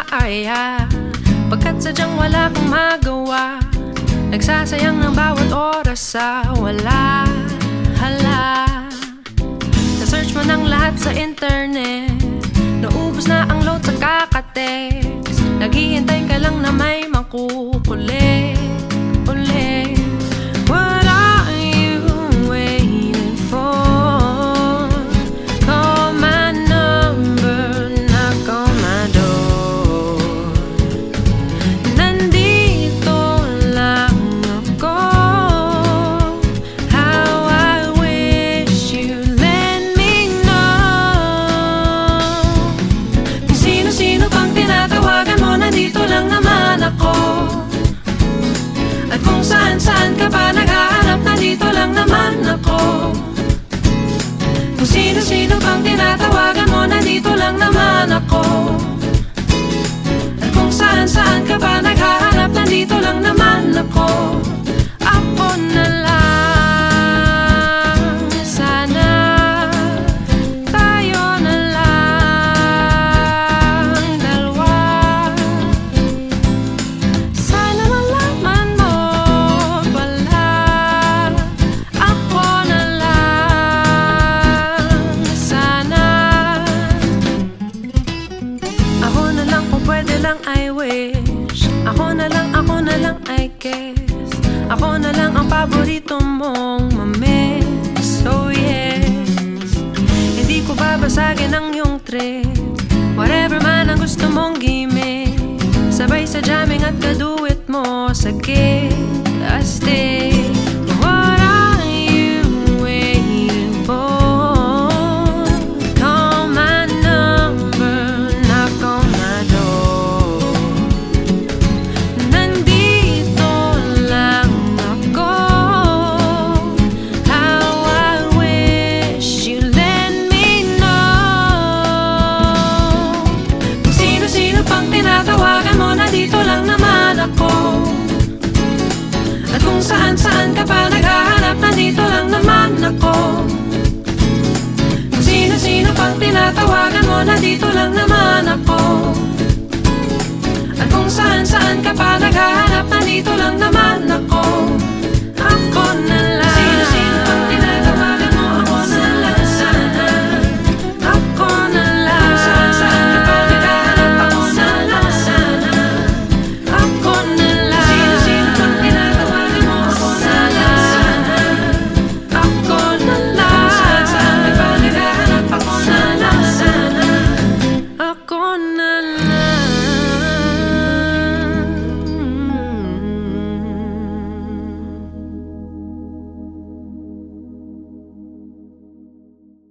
pahiya Pagkat sadyang wala kang magawa Nagsasayang ng bawat oras sa wala Hala Na-search mo ng lahat sa internet Naubos na ang load sa kakatext Naghihintay ka sino-sino pang tinatawagan mo? Nandito lang naman ako. At kung saan-saan ka pa naghahanap Nandito lang naman ako pwede lang I wish. Ako na lang, ako na lang I guess. Ako na lang ang paborito mong mamiss. Oh yes. Hindi ko babasagin ang iyong trip. Whatever man ang gusto mong gimmick Sabay sa jamming at kaduit mo. Sa gig kung saan-saan ka pa naghahanap? Nandito lang naman ako. Kung sino-sino pang tinatawagan mo Nandito lang naman ako. At kung saan-saan ka pa naghahanap? Nandito lang naman